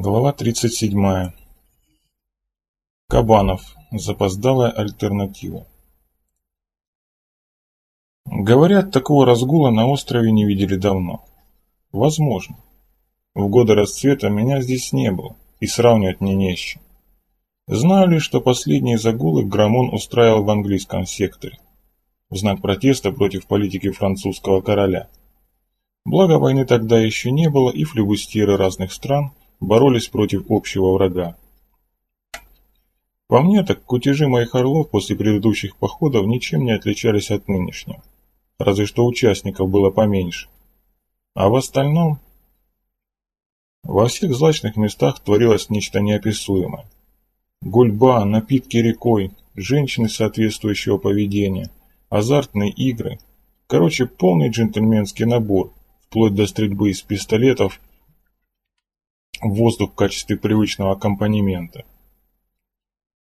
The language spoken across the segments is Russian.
Глава 37. Кабанов. Запоздалая альтернатива. Говорят, такого разгула на острове не видели давно. Возможно. В годы расцвета меня здесь не было, и сравнивать мне не с чем. Знаю ли, что последние загулы Грамон устраивал в английском секторе, в знак протеста против политики французского короля. Благо войны тогда еще не было, и флебустьеры разных стран – боролись против общего врага. По мне так кутежи моих орлов после предыдущих походов ничем не отличались от нынешнего. Разве что участников было поменьше. А в остальном... Во всех злачных местах творилось нечто неописуемое. Гульба, напитки рекой, женщины соответствующего поведения, азартные игры. Короче, полный джентльменский набор, вплоть до стрельбы из пистолетов воздух в качестве привычного аккомпанемента.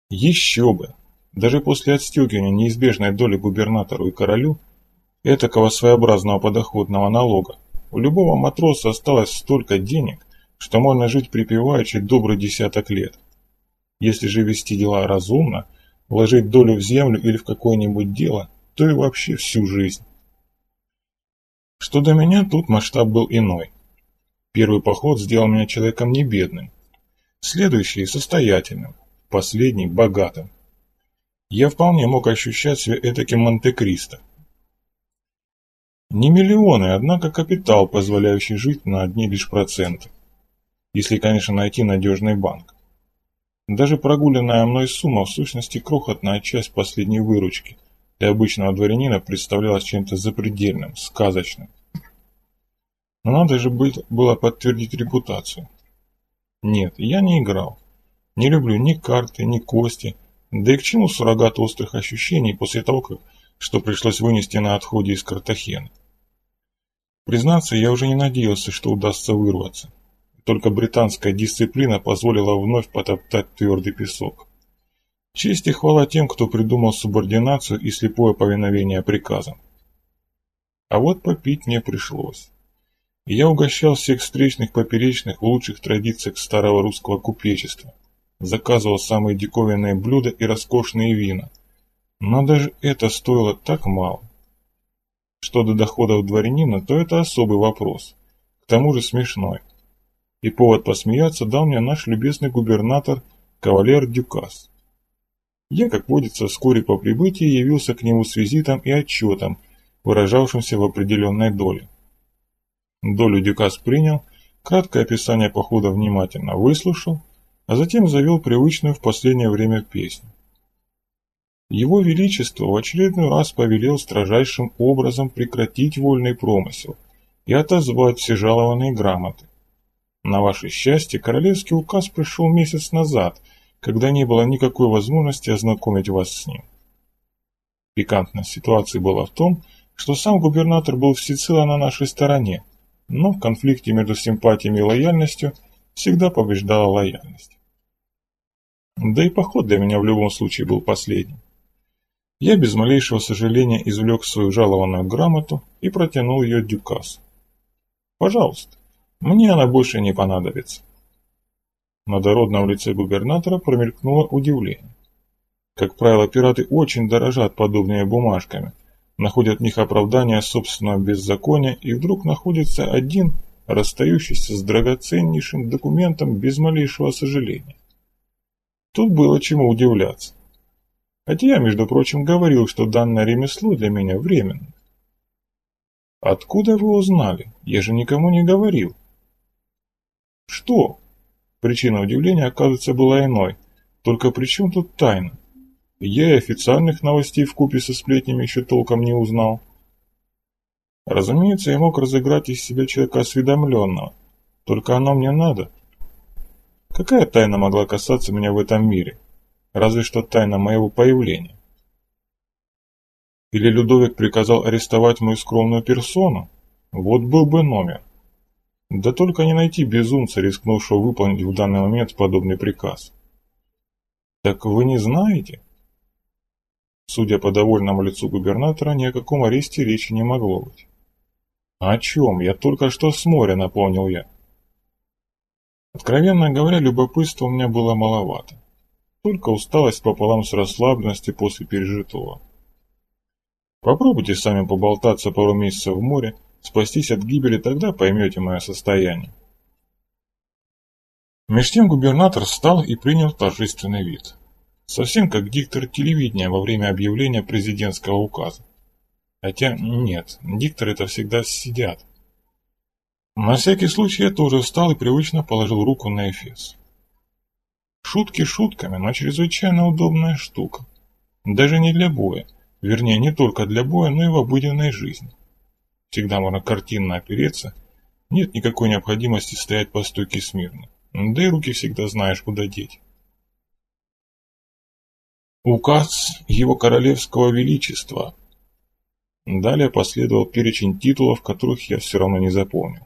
Еще бы! Даже после отстегивания неизбежной доли губернатору и королю, этакого своеобразного подоходного налога, у любого матроса осталось столько денег, что можно жить припеваючи добрый десяток лет. Если же вести дела разумно, вложить долю в землю или в какое-нибудь дело, то и вообще всю жизнь. Что до меня, тут масштаб был иной. Первый поход сделал меня человеком не бедным, следующий – состоятельным, последний – богатым. Я вполне мог ощущать себя этаким Монте-Кристо. Не миллионы, однако капитал, позволяющий жить на одни лишь проценты. Если, конечно, найти надежный банк. Даже прогуленная мной сумма в сущности крохотная часть последней выручки для обычного дворянина представлялась чем-то запредельным, сказочным. Но надо же было подтвердить репутацию. Нет, я не играл. Не люблю ни карты, ни кости. Да и к чему суррогат острых ощущений после того, как, что пришлось вынести на отходе из Картахена. Признаться, я уже не надеялся, что удастся вырваться. Только британская дисциплина позволила вновь потоптать твердый песок. Честь и хвала тем, кто придумал субординацию и слепое повиновение приказам. А вот попить мне пришлось я угощал всех встречных поперечных в лучших традициях старого русского купечества. Заказывал самые диковинные блюда и роскошные вина. Но даже это стоило так мало. Что до доходов дворянина, то это особый вопрос. К тому же смешной. И повод посмеяться дал мне наш любезный губернатор кавалер Дюкас. Я, как водится, вскоре по прибытии явился к нему с визитом и отчетом, выражавшимся в определенной доле. Долю Дюкас принял, краткое описание похода внимательно выслушал, а затем завел привычную в последнее время песню. Его Величество в очередной раз повелел строжайшим образом прекратить вольный промысел и отозвать все жалованные грамоты. На ваше счастье, королевский указ пришел месяц назад, когда не было никакой возможности ознакомить вас с ним. Пикантность ситуации была в том, что сам губернатор был всецело на нашей стороне, но в конфликте между симпатиями и лояльностью всегда побеждала лояльность. Да и поход для меня в любом случае был последним. Я без малейшего сожаления извлек свою жалованную грамоту и протянул ее Дюкасу. «Пожалуйста, мне она больше не понадобится». На дородном лице губернатора промелькнуло удивление. Как правило, пираты очень дорожат подобными бумажками, находят в них оправдание собственного беззакония, и вдруг находится один, расстающийся с драгоценнейшим документом без малейшего сожаления. Тут было чему удивляться. Хотя я, между прочим, говорил, что данное ремесло для меня временно. Откуда вы узнали? Я же никому не говорил. Что? Причина удивления, оказывается, была иной. Только при чем тут тайна? Я и официальных новостей в купе со сплетнями еще толком не узнал. Разумеется, я мог разыграть из себя человека осведомленного. Только оно мне надо. Какая тайна могла касаться меня в этом мире? Разве что тайна моего появления. Или Людовик приказал арестовать мою скромную персону? Вот был бы номер. Да только не найти безумца, рискнувшего выполнить в данный момент подобный приказ. Так вы не знаете? Судя по довольному лицу губернатора, ни о каком аресте речи не могло быть. «О чем? Я только что с моря», — напомнил я. Откровенно говоря, любопытства у меня было маловато. Только усталость пополам с расслабленностью после пережитого. Попробуйте сами поболтаться пару месяцев в море, спастись от гибели, тогда поймете мое состояние. Меж тем губернатор встал и принял торжественный вид. Совсем как диктор телевидения во время объявления президентского указа. Хотя нет, дикторы это всегда сидят. На всякий случай я тоже встал и привычно положил руку на эфес. Шутки шутками, но чрезвычайно удобная штука. Даже не для боя, вернее не только для боя, но и в обыденной жизни. Всегда можно картинно опереться, нет никакой необходимости стоять по стойке смирно, да и руки всегда знаешь, куда деть. Указ Его Королевского Величества. Далее последовал перечень титулов, которых я все равно не запомнил.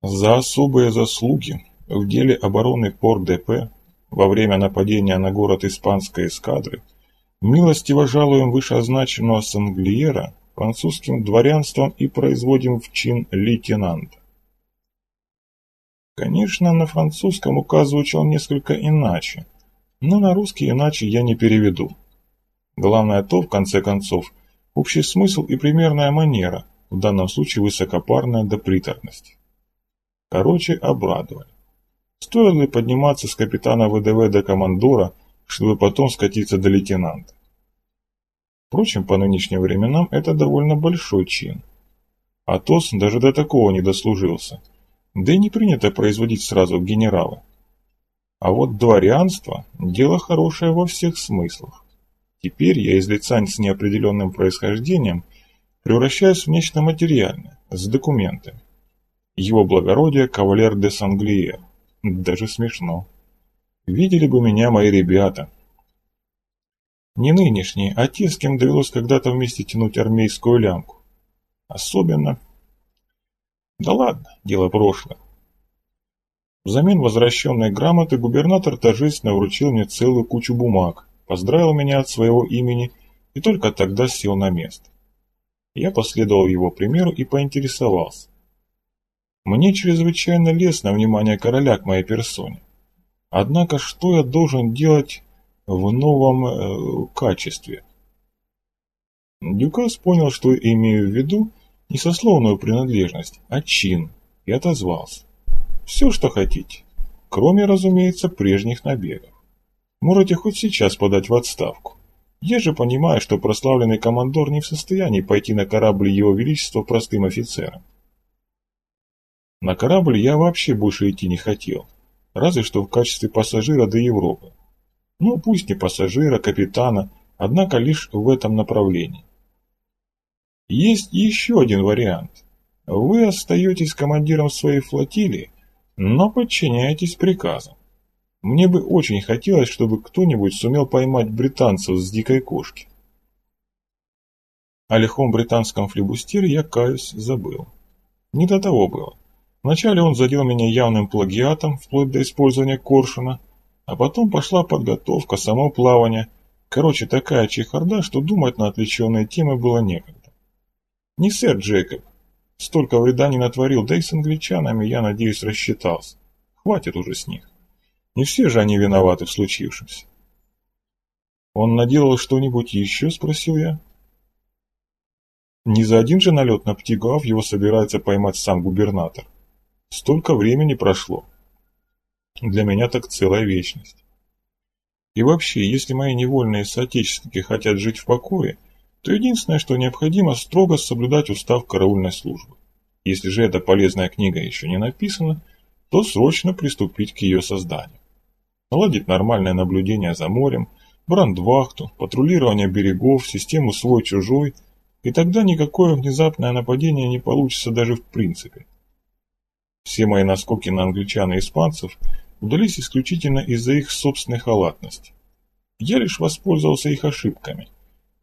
За особые заслуги в деле обороны Пор-ДП во время нападения на город испанской эскадры милостиво жалуем вышеозначенного Санглиера французским дворянством и производим в чин лейтенанта. Конечно, на французском указ звучал несколько иначе, но на русский иначе я не переведу. Главное то, в конце концов, общий смысл и примерная манера, в данном случае высокопарная до приторности. Короче, обрадовали. Стоило ли подниматься с капитана ВДВ до командора, чтобы потом скатиться до лейтенанта? Впрочем, по нынешним временам это довольно большой чин. Атос даже до такого не дослужился. Да и не принято производить сразу генерала. А вот дворянство – дело хорошее во всех смыслах. Теперь я из лица с неопределенным происхождением превращаюсь в нечто материальное, с документами. Его благородие кавалер де Санглиер. Даже смешно. Видели бы меня мои ребята. Не нынешние, а те, с кем довелось когда-то вместе тянуть армейскую лямку. Особенно... Да ладно, дело прошлое. Взамен возвращенной грамоты губернатор торжественно вручил мне целую кучу бумаг, поздравил меня от своего имени и только тогда сел на место. Я последовал его примеру и поинтересовался. Мне чрезвычайно лестно внимание короля к моей персоне. Однако что я должен делать в новом э, качестве? Дюкас понял, что имею в виду не сословную принадлежность, а чин, и отозвался. Все, что хотите, кроме, разумеется, прежних набегов. Можете хоть сейчас подать в отставку. Я же понимаю, что прославленный командор не в состоянии пойти на корабль Его Величества простым офицером. На корабль я вообще больше идти не хотел, разве что в качестве пассажира до Европы. Ну, пусть не пассажира, капитана, однако лишь в этом направлении. Есть еще один вариант. Вы остаетесь командиром своей флотилии, но подчиняетесь приказам. Мне бы очень хотелось, чтобы кто-нибудь сумел поймать британцев с дикой кошки. О лихом британском флебустере я, каюсь, забыл. Не до того было. Вначале он задел меня явным плагиатом, вплоть до использования коршуна, а потом пошла подготовка, само плавание. Короче, такая чехарда, что думать на отвлеченные темы было некогда. Не сэр Джейкоб. Столько вреда не натворил, да и с англичанами, я надеюсь, рассчитался. Хватит уже с них. Не все же они виноваты в случившемся. «Он наделал что-нибудь еще?» – спросил я. Не за один же налет на Птигав его собирается поймать сам губернатор. Столько времени прошло. Для меня так целая вечность. И вообще, если мои невольные соотечественники хотят жить в покое, то единственное, что необходимо, строго соблюдать устав караульной службы. Если же эта полезная книга еще не написана, то срочно приступить к ее созданию. Наладить нормальное наблюдение за морем, брандвахту, патрулирование берегов, систему свой-чужой, и тогда никакое внезапное нападение не получится даже в принципе. Все мои наскоки на англичан и испанцев удались исключительно из-за их собственной халатности. Я лишь воспользовался их ошибками.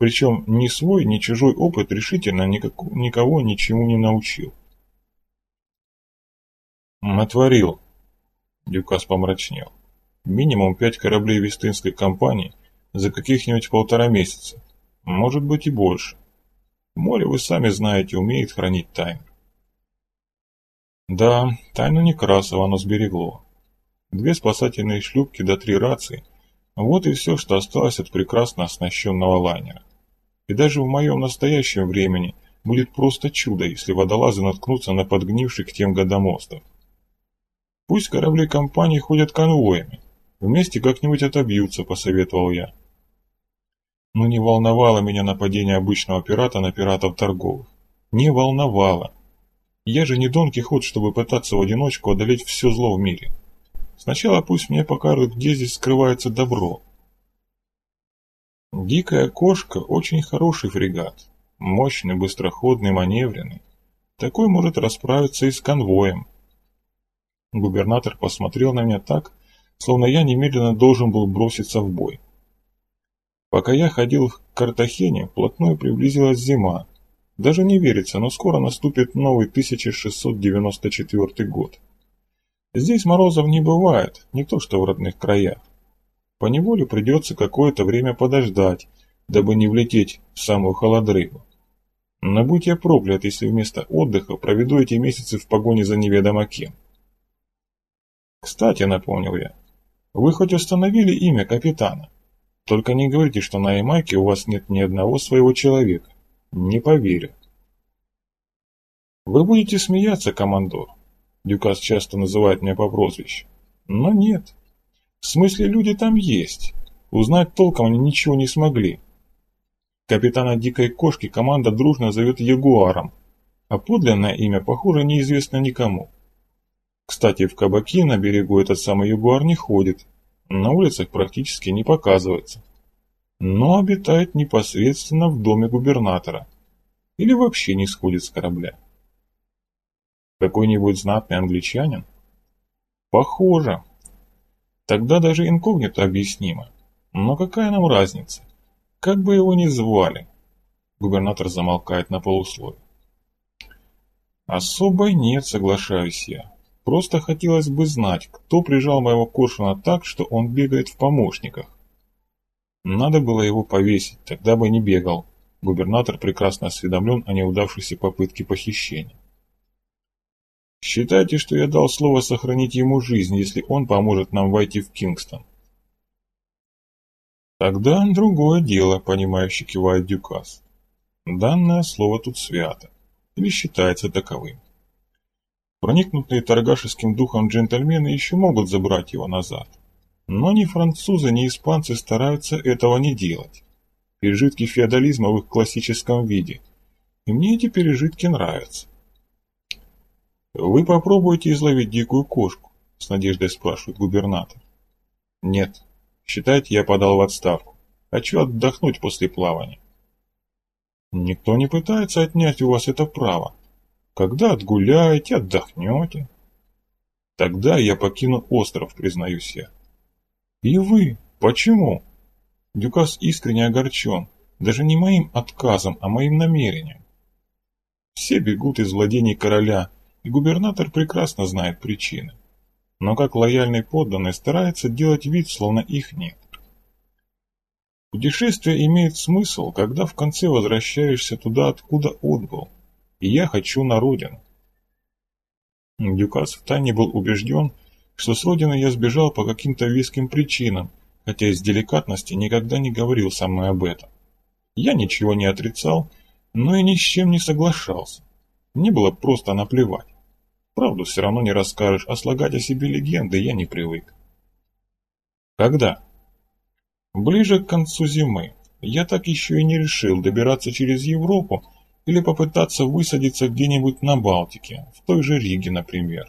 Причем ни свой, ни чужой опыт решительно никак, никого ничему не научил. «Натворил», — Дюкас помрачнел. «Минимум пять кораблей Вестынской компании за каких-нибудь полтора месяца. Может быть и больше. Море, вы сами знаете, умеет хранить тайны. Да, тайну Некрасова оно сберегло. Две спасательные шлюпки до три рации. Вот и все, что осталось от прекрасно оснащенного лайнера. И даже в моем настоящем времени будет просто чудо, если водолазы наткнутся на подгнивший к тем годам остров. Пусть корабли компании ходят конвоями. Вместе как-нибудь отобьются, посоветовал я. Но не волновало меня нападение обычного пирата на пиратов торговых. Не волновало. Я же не Дон Кихот, чтобы пытаться в одиночку одолеть все зло в мире. Сначала пусть мне покажут, где здесь скрывается добро. Дикая кошка – очень хороший фрегат. Мощный, быстроходный, маневренный. Такой может расправиться и с конвоем. Губернатор посмотрел на меня так, словно я немедленно должен был броситься в бой. Пока я ходил к Картахене, вплотную приблизилась зима, даже не верится, но скоро наступит новый 1694 год. Здесь морозов не бывает, не то что в родных краях. По неволе придется какое-то время подождать, дабы не влететь в самую холодрыгу. Но будь я проклят, если вместо отдыха проведу эти месяцы в погоне за неведомо кем. Кстати, напомнил я, вы хоть установили имя капитана? Только не говорите, что на Ямайке у вас нет ни одного своего человека. Не поверю. Вы будете смеяться, командор. Дюкас часто называет меня по прозвищу. Но нет. В смысле, люди там есть. Узнать толком они ничего не смогли. Капитана Дикой Кошки команда дружно зовет Ягуаром, а подлинное имя, похоже, неизвестно никому. Кстати, в кабаки на берегу этот самый Ягуар не ходит, на улицах практически не показывается но обитает непосредственно в доме губернатора или вообще не сходит с корабля. Какой-нибудь знатный англичанин? Похоже. Тогда даже инкогнито объяснимо. Но какая нам разница? Как бы его ни звали? Губернатор замолкает на полусловие. Особой нет, соглашаюсь я. Просто хотелось бы знать, кто прижал моего коршуна так, что он бегает в помощниках. Надо было его повесить, тогда бы не бегал. Губернатор прекрасно осведомлен о неудавшейся попытке похищения. Считайте, что я дал слово сохранить ему жизнь, если он поможет нам войти в Кингстон. Тогда другое дело, понимающе кивает Дюкас. Данное слово тут свято, или считается таковым. Проникнутые торгашеским духом джентльмены еще могут забрать его назад. Но ни французы, ни испанцы стараются этого не делать. Пережитки феодализма в их классическом виде. И мне эти пережитки нравятся. «Вы попробуйте изловить дикую кошку?» – с надеждой спрашивает губернатор. «Нет. Считайте, я подал в отставку. Хочу отдохнуть после плавания». «Никто не пытается отнять у вас это право. Когда отгуляете, отдохнете». «Тогда я покину остров, признаюсь я». «И вы? Почему?» Дюкас искренне огорчен, даже не моим отказом, а моим намерением. Все бегут из владений короля, и губернатор прекрасно знает причины. Но как лояльный подданный старается делать вид, словно их нет. Путешествие имеет смысл, когда в конце возвращаешься туда, откуда отбыл. И я хочу на родину. Дюкас втайне был убежден, что с родины я сбежал по каким-то веским причинам, хотя из деликатности никогда не говорил со мной об этом. Я ничего не отрицал, но и ни с чем не соглашался. Мне было просто наплевать. Правду все равно не расскажешь, а слагать о себе легенды я не привык. Когда? Ближе к концу зимы. Я так еще и не решил добираться через Европу или попытаться высадиться где-нибудь на Балтике, в той же Риге, например.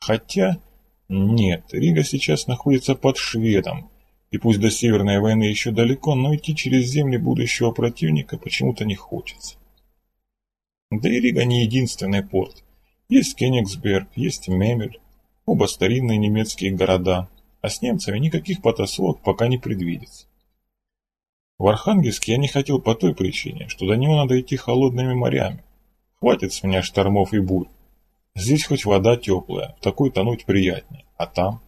Хотя нет, Рига сейчас находится под шведом, и пусть до Северной войны еще далеко, но идти через земли будущего противника почему-то не хочется. Да и Рига не единственный порт. Есть Кенигсберг, есть Мемель, оба старинные немецкие города, а с немцами никаких потасовок пока не предвидится. В Архангельск я не хотел по той причине, что до него надо идти холодными морями. Хватит с меня штормов и бурь. Здесь хоть вода теплая, в такой тонуть приятнее, а там...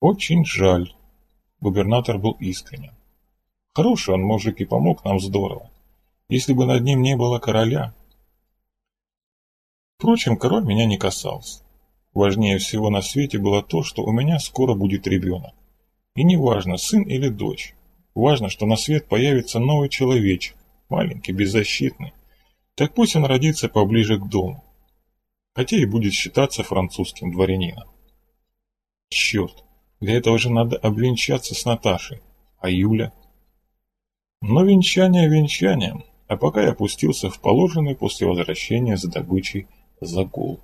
Очень жаль. Губернатор был искренен. Хороший он мужик и помог нам здорово. Если бы над ним не было короля... Впрочем, король меня не касался. Важнее всего на свете было то, что у меня скоро будет ребенок. И не важно, сын или дочь. Важно, что на свет появится новый человечек, маленький, беззащитный. Так пусть он родится поближе к дому. Хотя и будет считаться французским дворянином. Черт, для этого же надо обвенчаться с Наташей. А Юля? Но венчание венчанием, а пока я опустился в положенный после возвращения за добычей загул.